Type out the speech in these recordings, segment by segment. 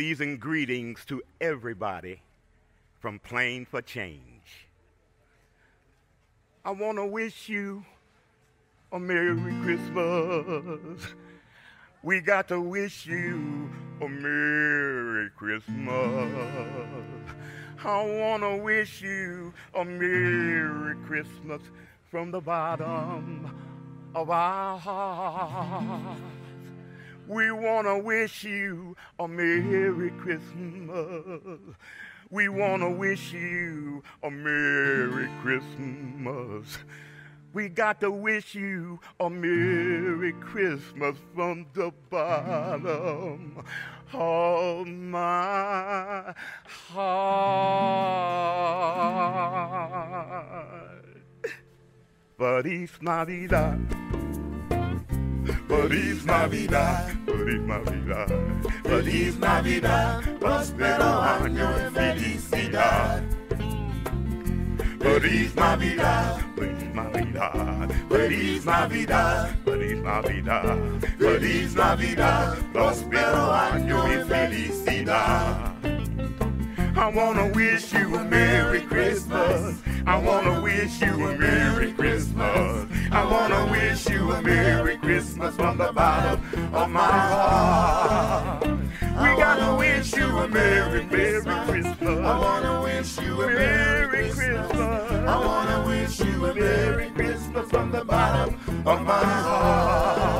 Season greetings to everybody from Playing for Change. I want to wish you a Merry Christmas. We got to wish you a Merry Christmas. I want to wish you a Merry Christmas from the bottom of our hearts. We want to wish you a Merry Christmas. We want to wish you a Merry Christmas. We got to wish you a Merry Christmas from the bottom of my heart. Feliz Navidad. Feliz Navidad, Feliz Navidad, Feliz Navidad, próspero año y felicidad. Feliz Navidad, Feliz Navidad, Feliz Navidad, Feliz Navidad, Feliz Navidad, próspero año y felicidad. I wanna wish you a Merry Christmas. I wanna wish you a Merry Christmas. I wanna wish you a Merry Christmas from the bottom of my heart. We gotta wish you a Merry, Merry Christmas. I wanna wish you a Merry Christmas. I wanna wish you a Merry Christmas from the bottom of my heart.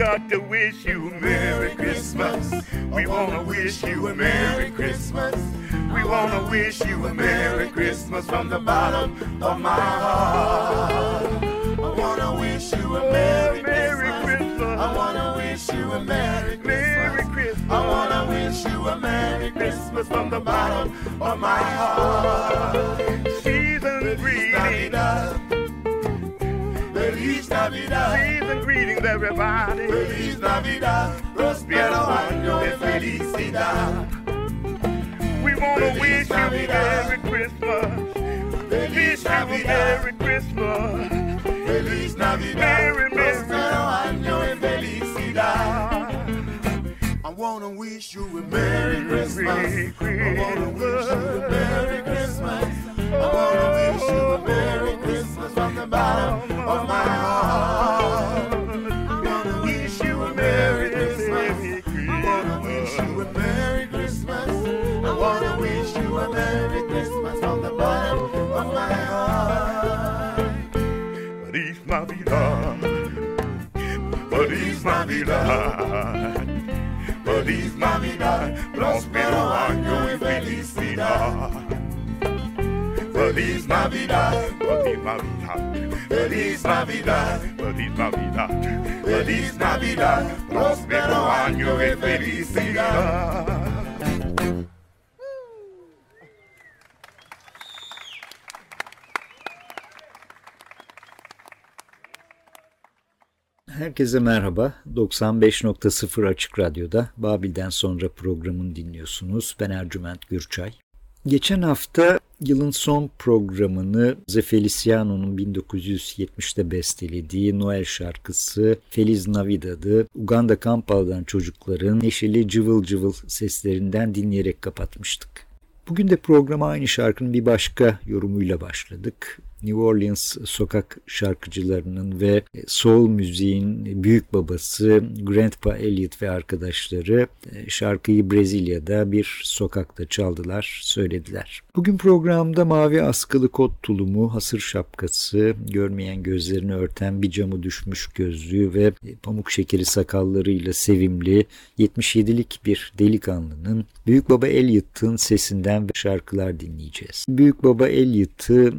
Got to wish you a Merry Christmas. We wanna wish you a Merry Christmas. We wanna wish you a Merry Christmas from the bottom of my heart. I wanna wish you a Merry, Christmas. I wanna wish you a Merry Christmas. I wanna wish you a Merry Christmas from the bottom of my heart. Season greetings. Feliz Navidad. Season greetings, everybody. Feliz Navidad. Prospero año de felicidad. We wanna wish you a Merry Christmas. Feliz Navidad. Merry Christmas. Feliz Navidad. Merry, Prospero año de felicidad. I wanna wish you a Merry Christmas. I wanna wish you a Merry Christmas. I wanna wish you a Merry Christmas from the bottom of my heart. I wanna wish you a Merry Christmas. I wanna wish you a Merry Christmas. I wanna wish you a Merry Christmas from the bottom of my heart. Feliz Navidad. Feliz Navidad. Feliz Navidad. Próspero año y felicidad. Feliz Navidad, Feliz Navidad, Feliz Navidad, Feliz Navidad, Feliz Navidad, próspero año de felicidad. Herkese merhaba. 95.0 Açık Radyo'da Babil'den sonra programını dinliyorsunuz. Ben Ercüment Gürçay. Geçen hafta yılın son programını Ze Feliciano'nun 1970'te bestelediği Noel şarkısı Feliz Navidad'ı Uganda Kampal'dan çocukların neşeli cıvıl cıvıl seslerinden dinleyerek kapatmıştık. Bugün de programa aynı şarkının bir başka yorumuyla başladık. New Orleans sokak şarkıcılarının ve soul müziğin büyük babası Grandpa Elliot ve arkadaşları e, şarkıyı Brezilya'da bir sokakta çaldılar, söylediler. Bugün programda mavi askılı kot tulumu, hasır şapkası, görmeyen gözlerini örten bir camı düşmüş gözlüğü ve pamuk şekeri sakallarıyla sevimli 77'lik bir delikanlının Büyük Baba Elliot'ın sesinden ve şarkılar dinleyeceğiz. Büyük Baba Elliot'ı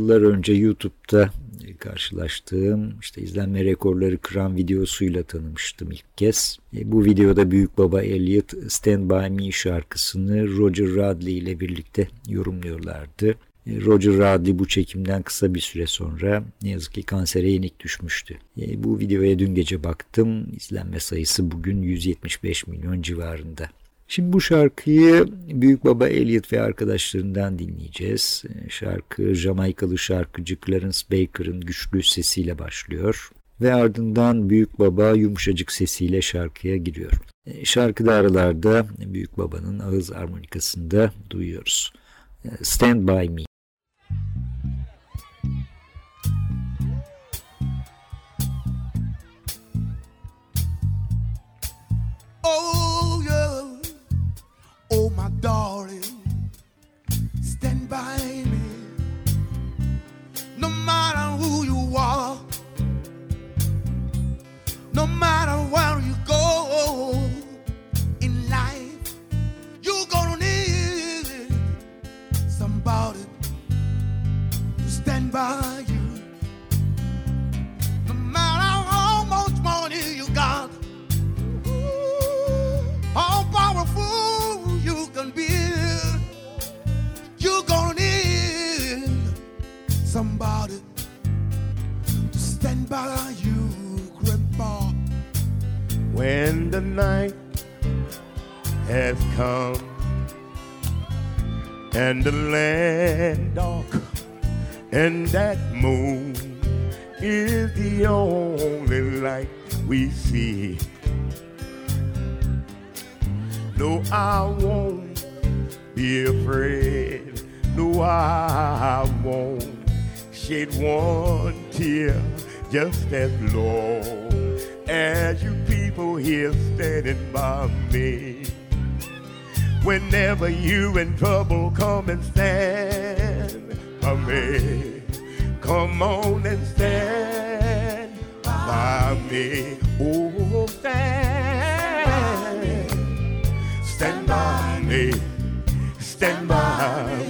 yıllar önce YouTube'da karşılaştığım işte izlenme rekorları kıran videosuyla tanımıştım ilk kez. E, bu videoda Büyük Baba Elliot Stand By Me şarkısını Roger Radley ile birlikte yorumluyorlardı. E, Roger Radley bu çekimden kısa bir süre sonra ne yazık ki kansere yenik düşmüştü. E, bu videoya dün gece baktım. İzlenme sayısı bugün 175 milyon civarında. Şimdi bu şarkıyı Büyük Baba Elliot ve arkadaşlarından dinleyeceğiz. Şarkı Jamaikalı şarkıcı Clarence Baker'ın güçlü sesiyle başlıyor ve ardından Büyük Baba yumuşacık sesiyle şarkıya giriyor. Şarkıda aralarda Büyük Baba'nın ağız armonikasında duyuyoruz. Stand By Me. And the land dark, and that moon is the only light we see. No, I won't be afraid. No, I won't shed one tear just as long as you people here standing by me. Whenever you're in trouble, come and stand by me. Come on and stand by me. Oh, stand. Stand by me. Stand by me.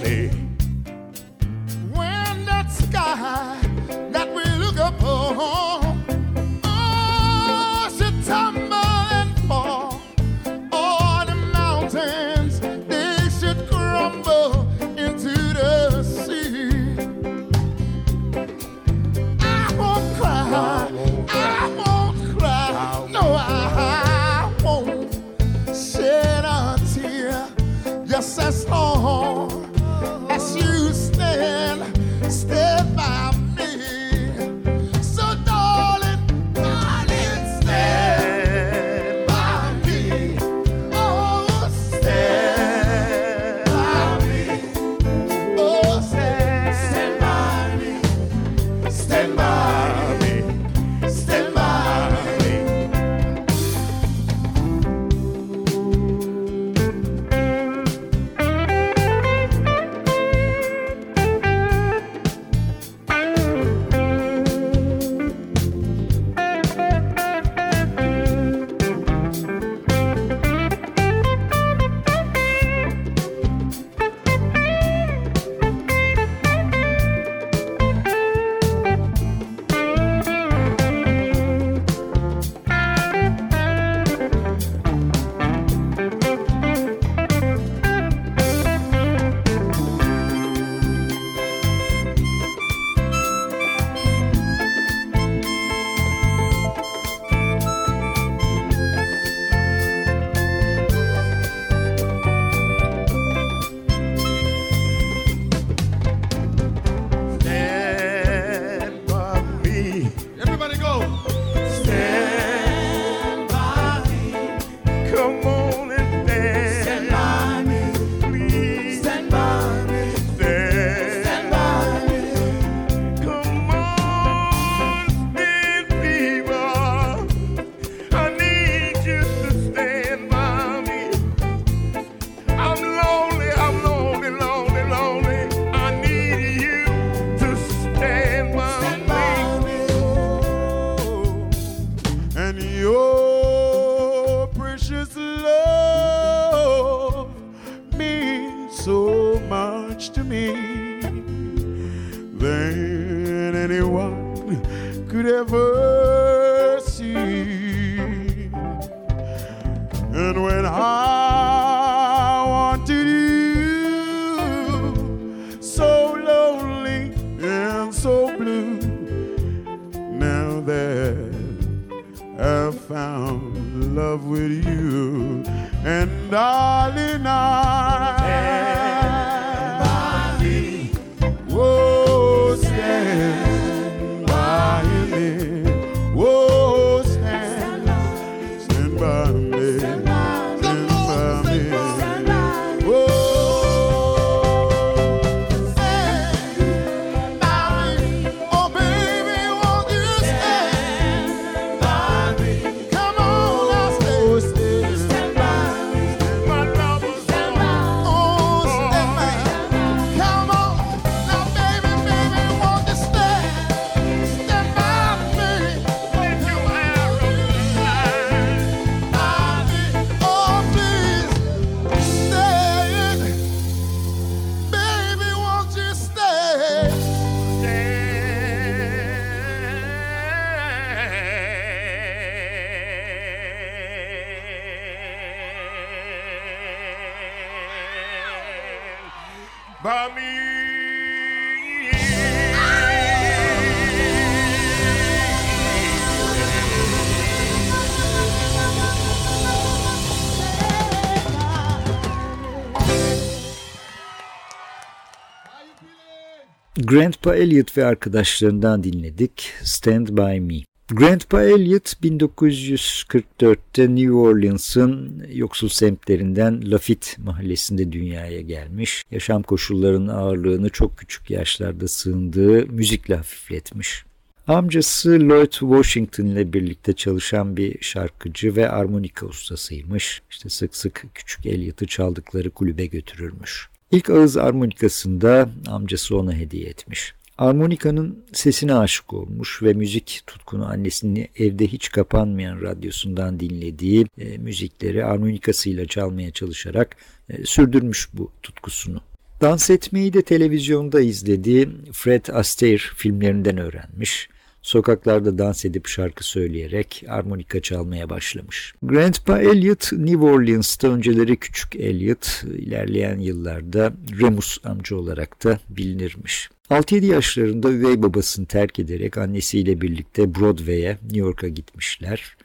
Grandpa Elliot ve arkadaşlarından dinledik Stand By Me. Grandpa Elliot 1944'te New Orleans'ın yoksul semtlerinden Lafitte mahallesinde dünyaya gelmiş. Yaşam koşullarının ağırlığını çok küçük yaşlarda sığındığı müzikle hafifletmiş. Amcası Lloyd Washington ile birlikte çalışan bir şarkıcı ve armonika ustasıymış. İşte sık sık küçük Elliot'ı çaldıkları kulübe götürürmüş. İlk ağız armonikasında amcası ona hediye etmiş. Armonikanın sesine aşık olmuş ve müzik tutkunu annesinin evde hiç kapanmayan radyosundan dinlediği e, müzikleri armonikasıyla çalmaya çalışarak e, sürdürmüş bu tutkusunu. Dans etmeyi de televizyonda izlediği Fred Astaire filmlerinden öğrenmiş. Sokaklarda dans edip şarkı söyleyerek armonika çalmaya başlamış. Grandpa Elliot New Orleans'ta önceleri küçük Elliot ilerleyen yıllarda Remus amca olarak da bilinirmiş. 6-7 yaşlarında üvey babasını terk ederek annesiyle birlikte Broadway'e New York'a gitmişler.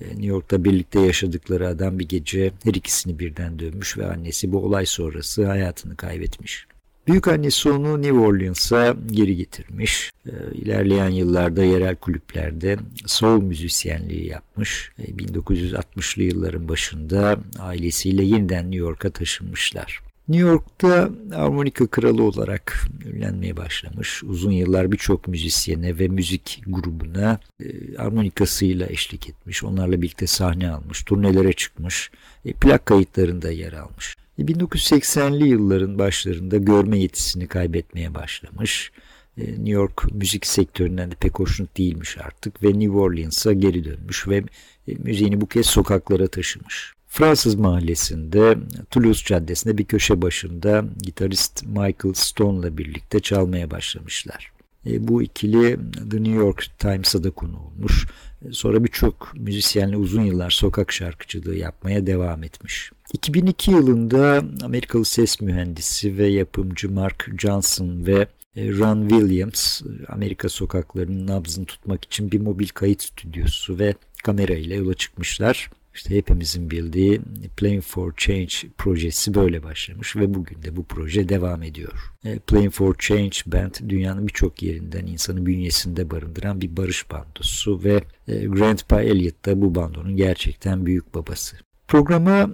New York'ta birlikte yaşadıkları adam bir gece her ikisini birden dövmüş ve annesi bu olay sonrası hayatını kaybetmiş. Büyük annesi onu New Orleans'a geri getirmiş. İlerleyen yıllarda yerel kulüplerde soul müzisyenliği yapmış. 1960'lı yılların başında ailesiyle yeniden New York'a taşınmışlar. New York'ta armonika kralı olarak ünlenmeye başlamış. Uzun yıllar birçok müzisyene ve müzik grubuna e, armonikasıyla eşlik etmiş. Onlarla birlikte sahne almış, turnelere çıkmış, e, plak kayıtlarında yer almış. 1980'li yılların başlarında görme yetisini kaybetmeye başlamış. New York müzik sektöründen de pek hoşnut değilmiş artık ve New Orleans'a geri dönmüş ve müziğini bu kez sokaklara taşımış. Fransız mahallesinde Toulouse Caddesi'nde bir köşe başında gitarist Michael Stone'la birlikte çalmaya başlamışlar. E, bu ikili The New York Times'a da konu olmuş. Sonra birçok müzisyenle uzun yıllar sokak şarkıcılığı yapmaya devam etmiş. 2002 yılında Amerikalı ses mühendisi ve yapımcı Mark Johnson ve Ron Williams Amerika sokaklarının nabzını tutmak için bir mobil kayıt stüdyosu ve kamera ile yola çıkmışlar. İşte hepimizin bildiği Playing for Change projesi böyle başlamış ve bugün de bu proje devam ediyor. Playing for Change Band dünyanın birçok yerinden insanı bünyesinde barındıran bir barış bandosu ve Grandpa Elliot da bu bandonun gerçekten büyük babası. Programa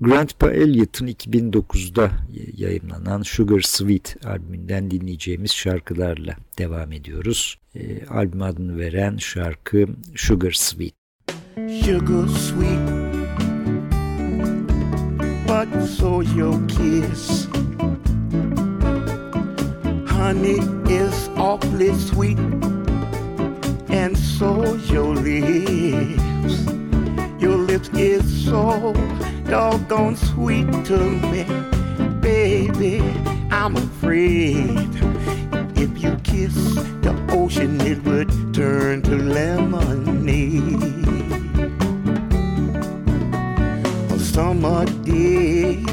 Grandpa Elliot'ın 2009'da yayınlanan Sugar Sweet albümünden dinleyeceğimiz şarkılarla devam ediyoruz. E, albüm adını veren şarkı Sugar Sweet. sugar sweet, but so your kiss. Honey is awfully sweet, and so your lips. So doggone sweet to me, baby. I'm afraid if you kiss the ocean, it would turn to lemonade. A summer day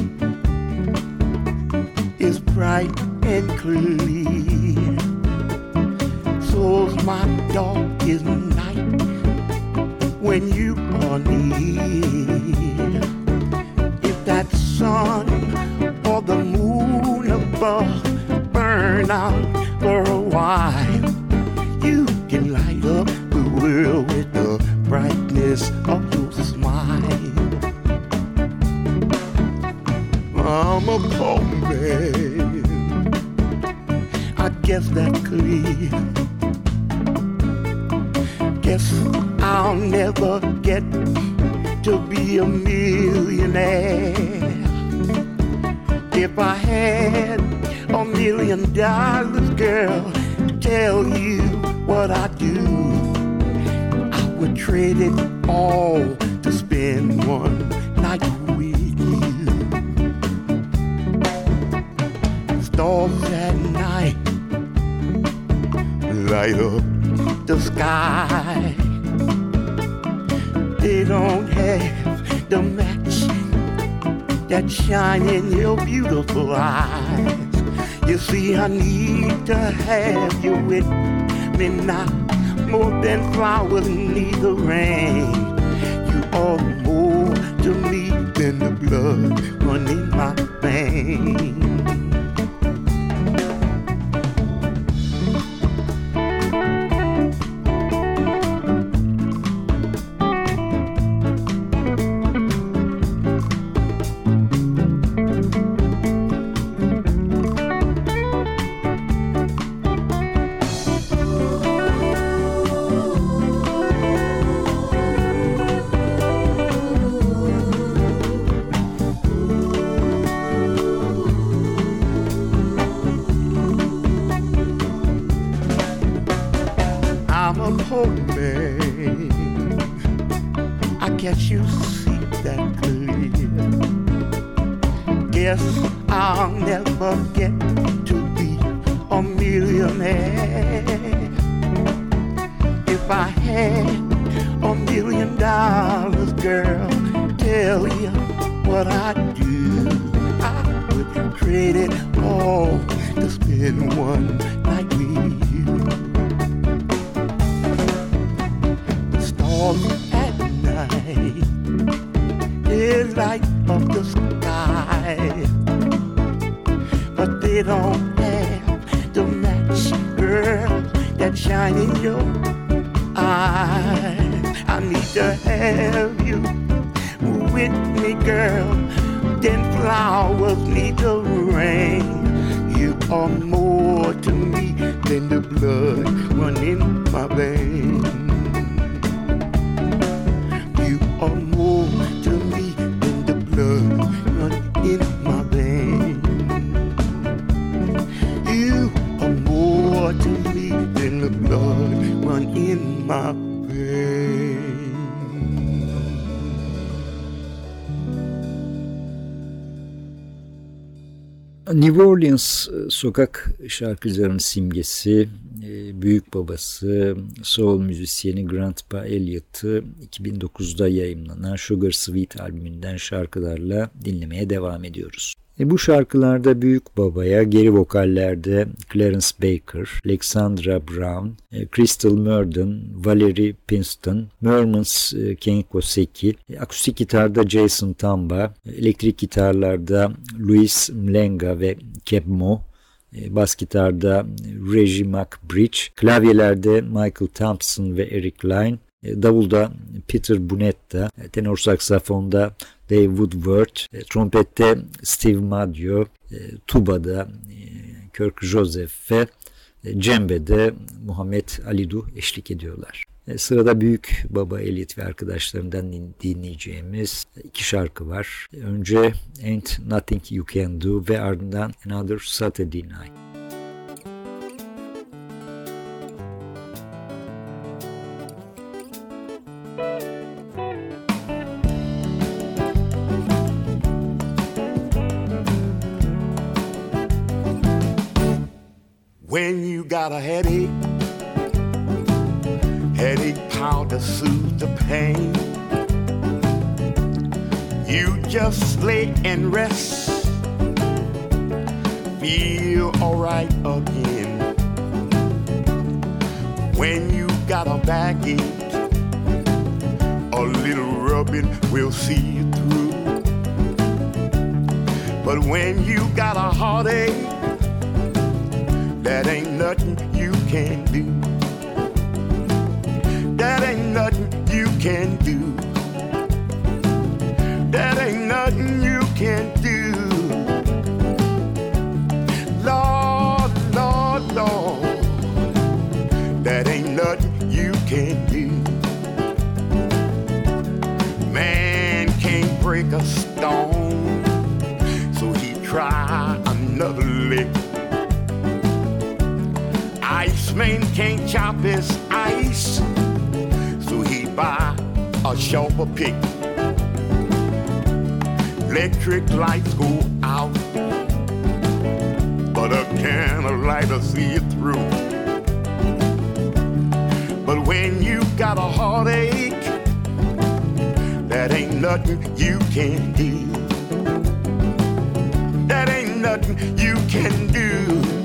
is bright and clear. So's my darkest night when you are near. If that sun or the moon above burn out for a while, you can light up the world with the brightness of your smile. I'm a poor man. I guess that's clear. Guess I'll never get to be a millionaire. If I had a million dollars, girl, tell you what I do, I would trade it all to spend one night with you. Stars at night light up the sky. They don't have the match that shine in your beautiful eyes. You see, I need to have you with me now, more than flowers need the rain. You are more to me than the blood running my veins. That shine in your eyes. I need to have you with me, girl. Then flowers need the rain. You are more to me than the blood running my veins. My veins. New Orleans e, sokak şarkıcılarının simgesi, e, büyük babası, soul müzisyeni Grandpa Elliot'ı 2009'da yayımlanan Sugar Sweet albümünden şarkılarla dinlemeye devam ediyoruz. E bu şarkılarda büyük babaya, geri vokallerde Clarence Baker, Alexandra Brown, e, Crystal Murden, Valerie Pinston, Mermans e, Kenko Seki, e, akustik gitarda Jason Tamba, elektrik gitarlarda Luis Mlenga ve Keb Mo, e, bas gitarda Reggie McBridge, klavyelerde Michael Thompson ve Eric Line, davulda Peter Bunetta, e, tenor saksafonda Dave Woodward, e, trompette Steve Madio, e, tubada e, Kirk Joseph ve e, cembede Muhammed Alidu eşlik ediyorlar. E, Sırada büyük baba Elliot ve arkadaşlarından din- dinleyeceğimiz iki şarkı var. Önce Ain't Nothing You Can Do ve ardından Another Saturday Night. Got a headache, headache powder soothe the pain. You just lay and rest, feel alright again. When you got a backache, a little rubbing will see you through. But when you got a heartache, that ain't nothing you can do. That ain't nothing you can do. That ain't nothing you can do. Lord, Lord, Lord. That ain't nothing you can do. Man can't break a Iceman can't chop his ice, so he buy a sharper pick. Electric lights go out, but a can of lighter see it through. But when you got a heartache, that ain't nothing you can do. That ain't nothing you can do.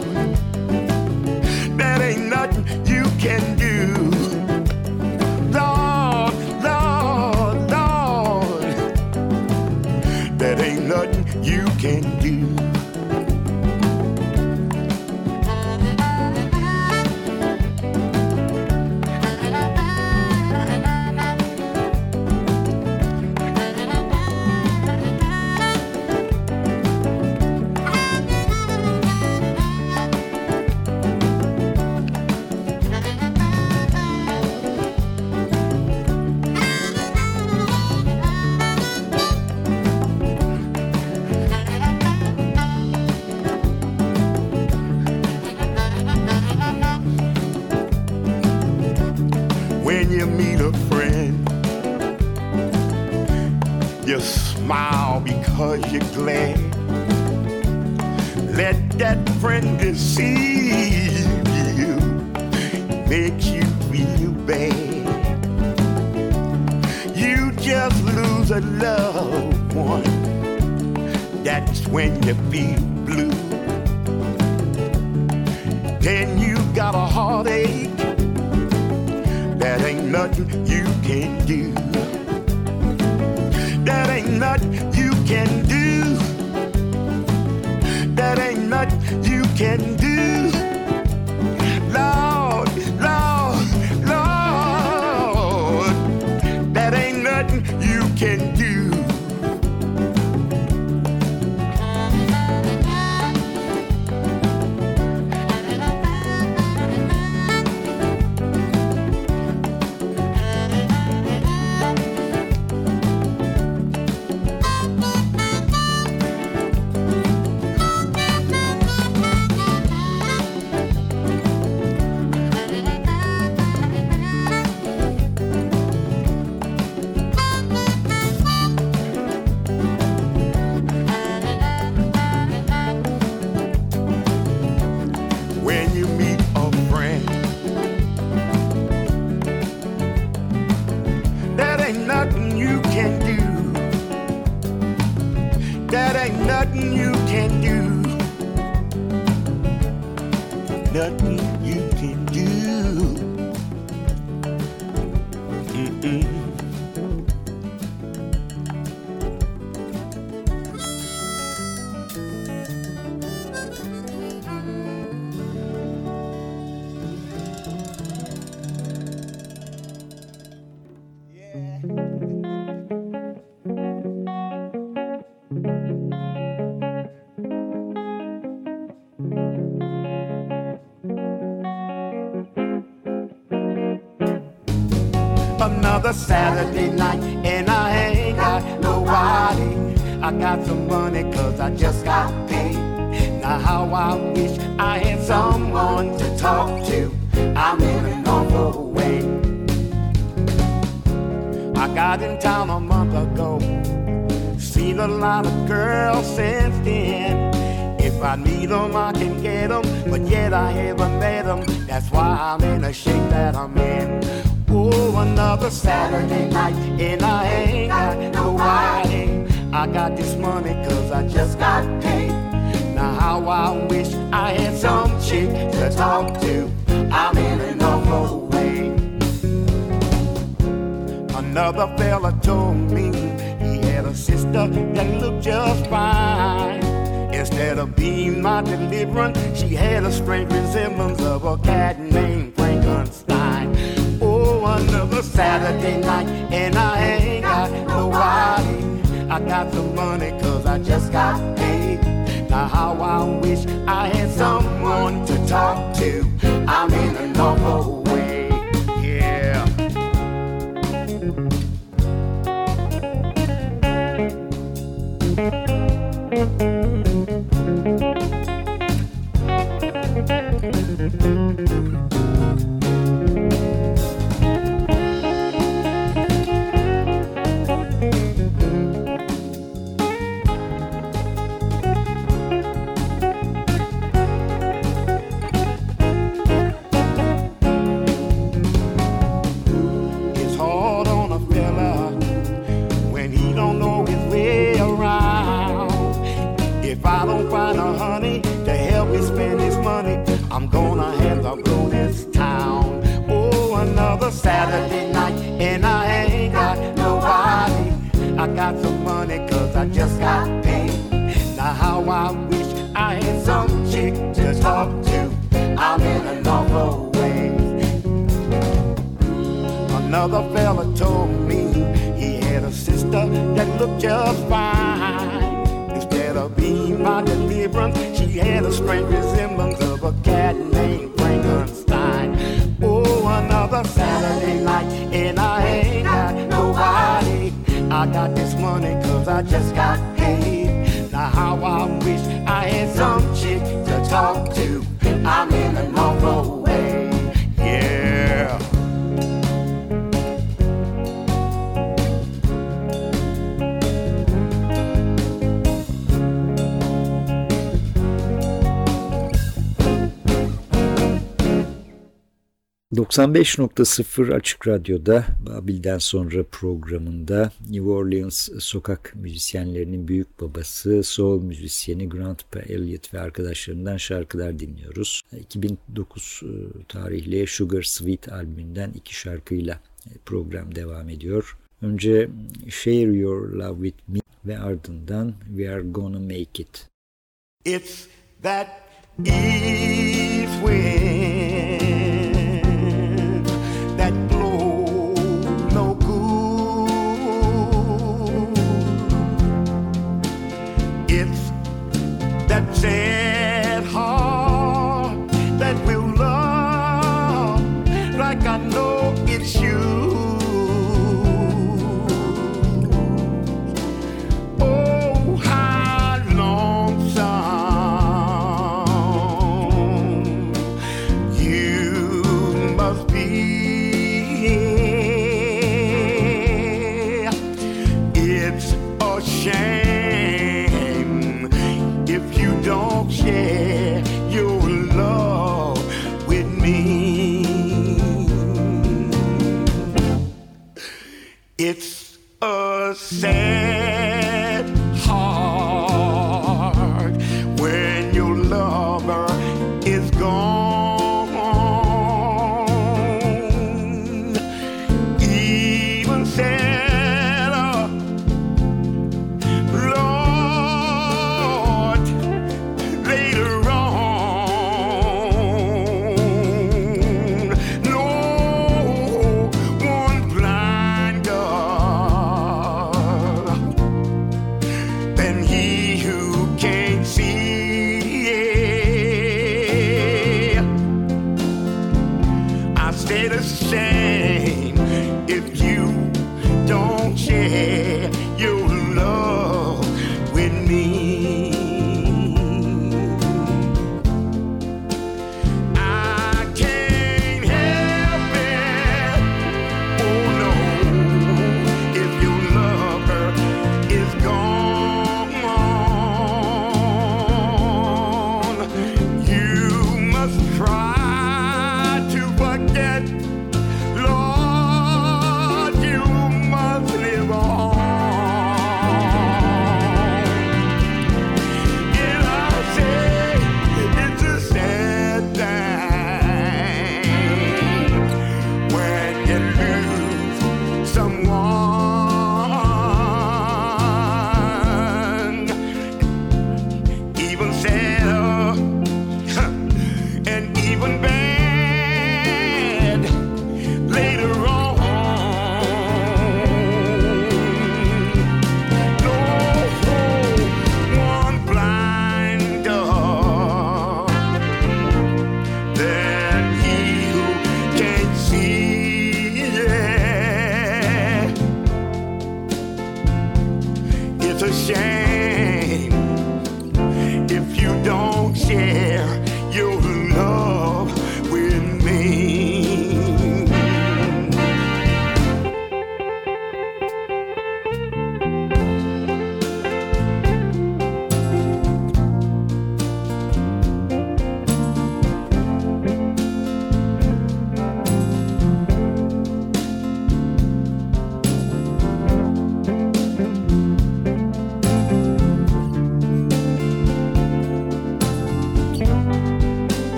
Saturday night and I ain't got nobody. I got some money cause I just got paid. Now how I wish I had someone to talk to. I'm in an awful way. I got in town a month ago. Seen a lot of girls since then. If I need them, I can get them, but yet I haven't met them. That's why I'm in a shape that I'm in. Oh, another Saturday night, and I ain't got nobody. I got this money cause I just got paid. Now how I wish I had some chick to talk to. I'm in an awful way. Another fella told me he had a sister that looked just fine. Instead of being my deliverance, she had a strange resemblance of a cat named Frankenstein. Another Saturday night, and I ain't got nobody. I got some money cause I just got paid. Now how I wish I had someone to talk to. I'm in an awful Another fella told me he had a sister that looked just fine. Instead of being my deliverance, she had a strange resemblance of a cat named Frankenstein. Oh, another Saturday night, and I ain't got nobody. I got this money cause I just got paid. Now how I wish I had some chick to talk to. I'm in ...95.0 Açık Radyo'da Babil'den sonra programında New Orleans sokak müzisyenlerinin büyük babası soul müzisyeni Grant P. Elliott ve arkadaşlarından şarkılar dinliyoruz. 2009 e, tarihli Sugar Sweet albümünden iki şarkıyla e, program devam ediyor. Önce Share Your Love With Me ve ardından We Are Gonna Make It. It's that east wind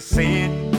a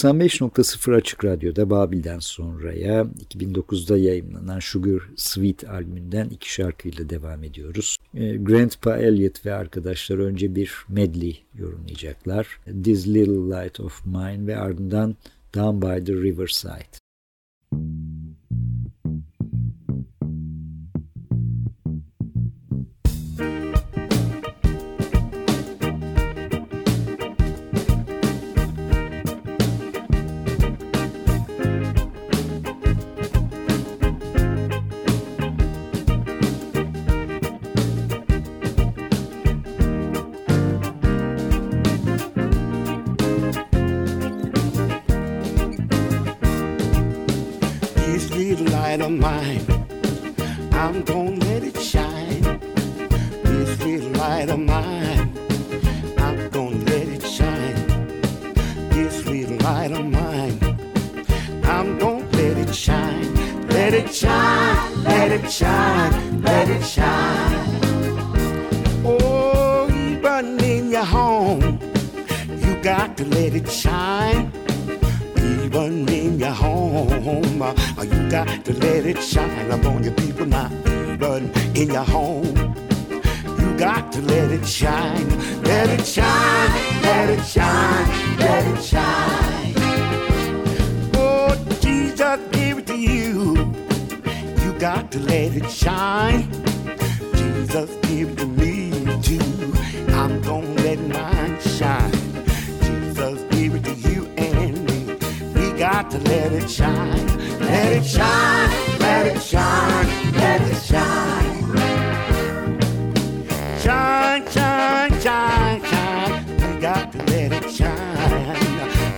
95.0 Açık Radyo'da Babil'den sonraya 2009'da yayınlanan Sugar Sweet albümünden iki şarkıyla devam ediyoruz. Ee, Grandpa Elliot ve arkadaşlar önce bir medley yorumlayacaklar. This Little Light of Mine ve ardından Down by the Riverside. light light of mine. I'm gonna let it shine. This little light of mine. I'm gonna let it shine. Let it shine. Let it shine. Let it shine. Oh, even in your home, you got to let it shine even in your home. Uh, you got to let it shine upon your people now, even in your home. Got to let it shine, let it shine, let it shine, let it shine. Oh, Jesus gave it to you. You got to let it shine. Jesus gave it to me too. I'm gonna let mine shine. Jesus gave it to you and me. We got to let it shine. Let it shine, let it shine, let it shine. Shine, shine, shine, shine. We got to let it shine.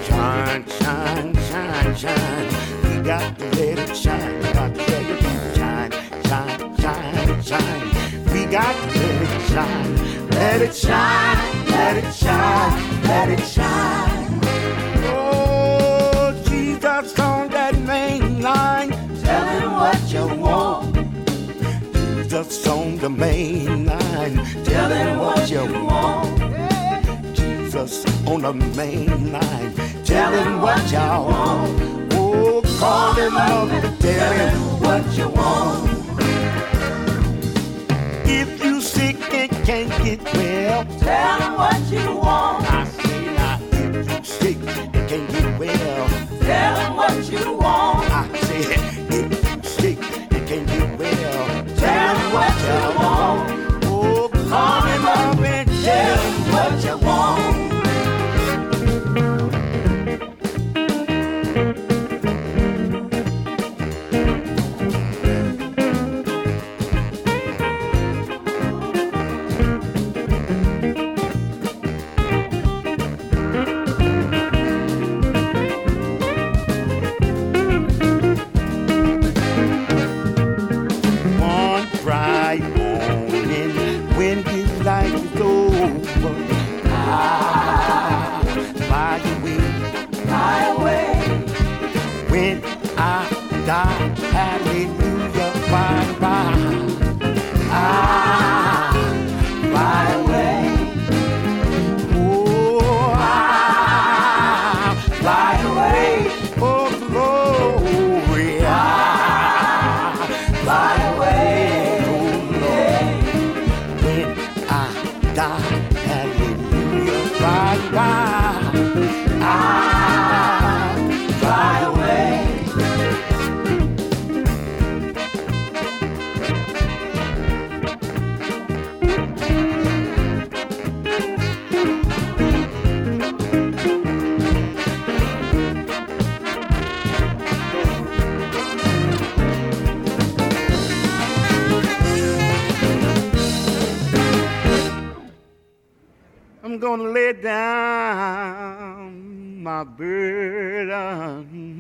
Shine, shine, shine, shine. We got to let it shine. We got to let it shine, shine, shine, shine. We got to let it shine. Let it shine, let it shine, let it shine. On the main line. Tell him what you want. Jesus on the main line. Tell him what you want. Oh, call him up tell him what you want. If you sick and can't get well, tell him what you want. I say now, if you sick and can't get well. Tell him gonna lay down my burden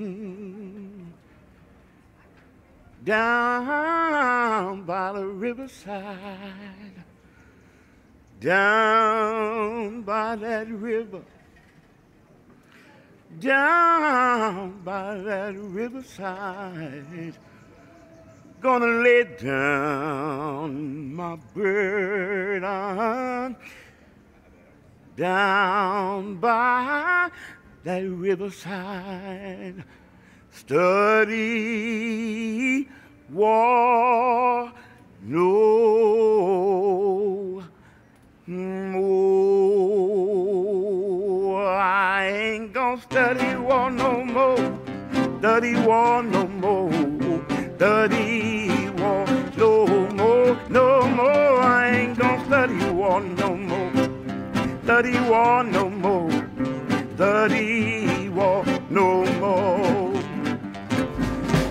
down by the riverside, down by that river, down by that riverside. Gonna lay down my burden down by that riverside. Study war no more. I ain't gonna study war no more. Study war no more. Study war no more. No more. I ain't gonna study war no more. Study war no more. Study war no more.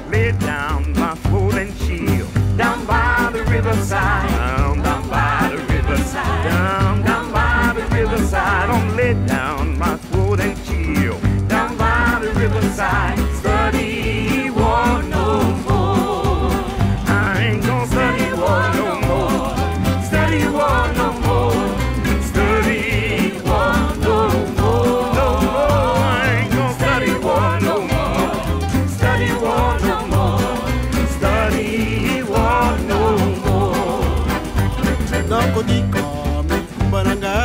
Lay down my and shield down by the riverside. Down, down by the riverside. Down, down by the riverside. Don't lay down my and shield down by the riverside. Nako dikome barangai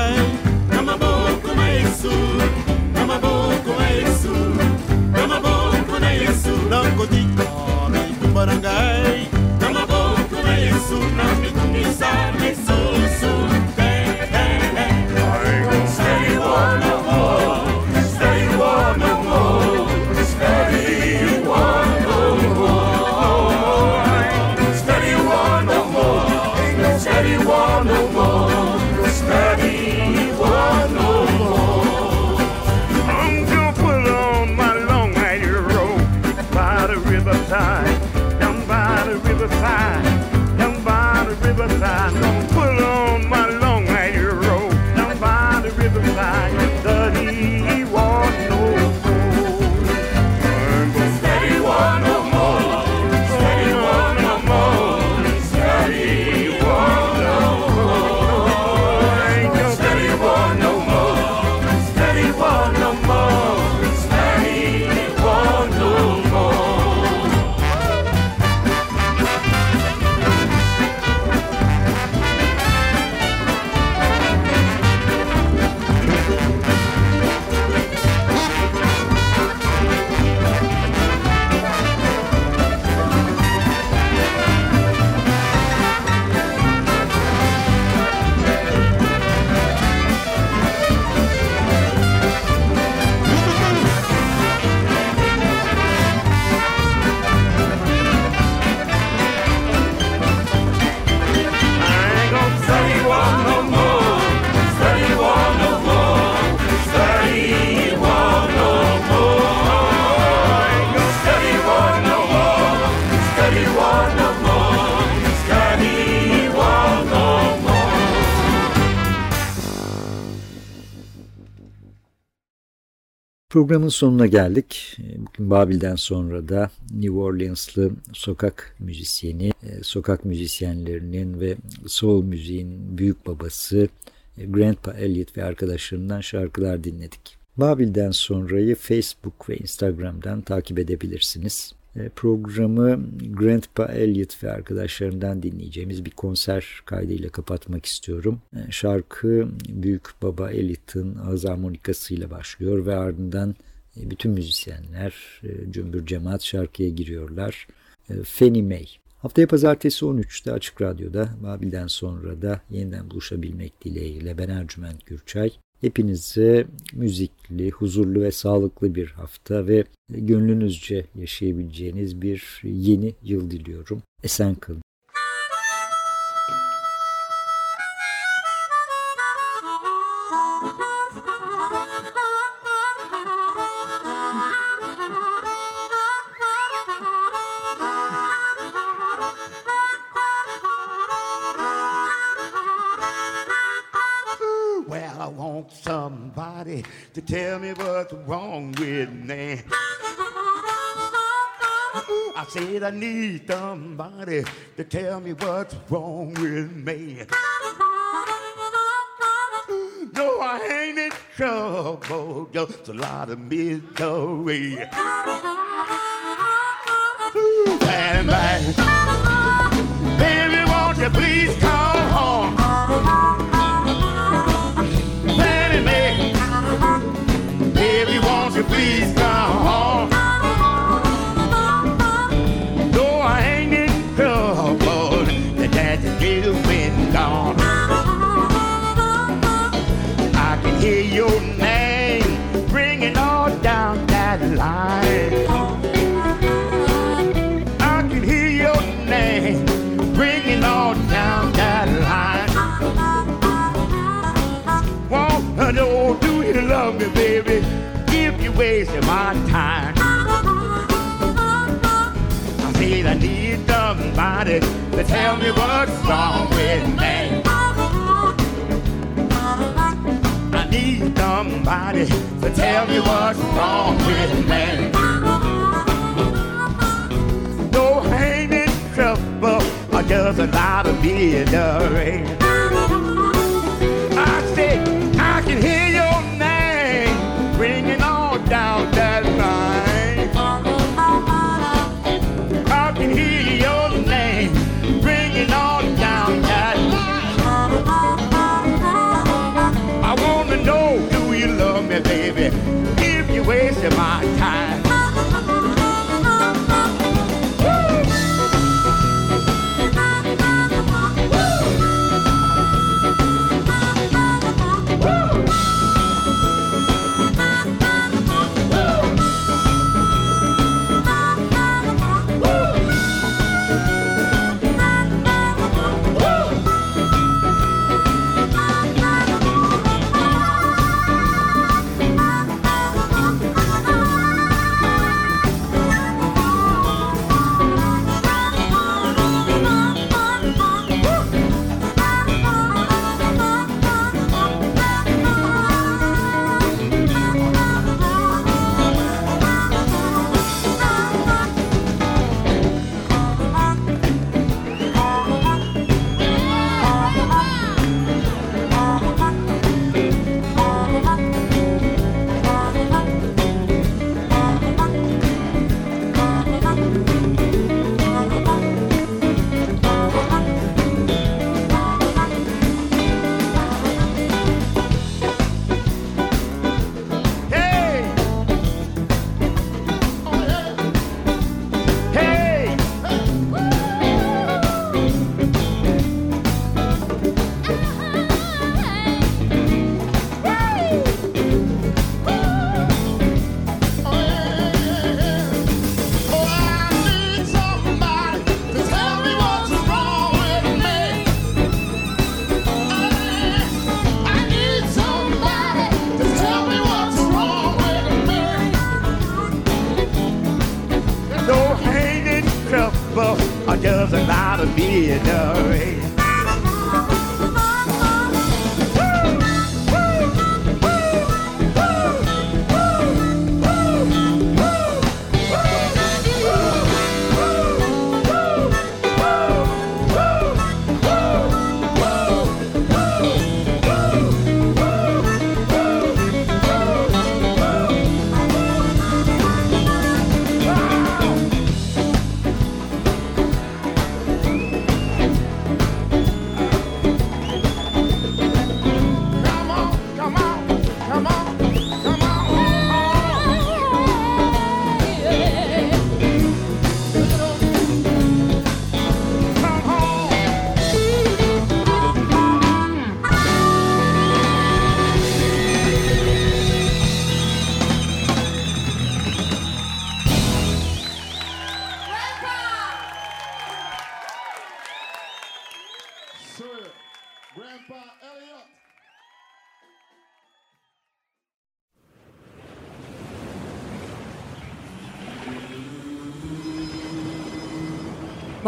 Programın sonuna geldik. Bugün Babil'den sonra da New Orleans'lı sokak müzisyeni, e, sokak müzisyenlerinin ve soul müziğin büyük babası e, Grandpa Elliot ve arkadaşlarından şarkılar dinledik. Babil'den sonrayı Facebook ve Instagram'dan takip edebilirsiniz. E, Programı Grandpa Elliot ve arkadaşlarından dinleyeceğimiz bir konser kaydıyla kapatmak istiyorum. E, Şarkı Büyük Baba Elliot'ın ağız harmonikasıyla başlıyor ve ardından e, bütün müzisyenler, cümbür cemaat şarkıya giriyorlar. Fannie Mae. Haftaya pazartesi 13'te Açık Radyo'da Babil'den sonra da yeniden buluşabilmek dileğiyle ben Ercüment Gürçay. Hepinize müzikli, huzurlu ve sağlıklı bir hafta ve gönlünüzce yaşayabileceğiniz bir yeni yıl diliyorum. Esen kalın. Somebody to tell me what's wrong with me. I said I need somebody to tell me what's wrong with me. No, I ain't in trouble, just a lot of misery. And baby, won't you please come somebody to tell me what's wrong with me. I need somebody to tell me what's wrong with me. No in trouble or just a lot of misery. I said I can hear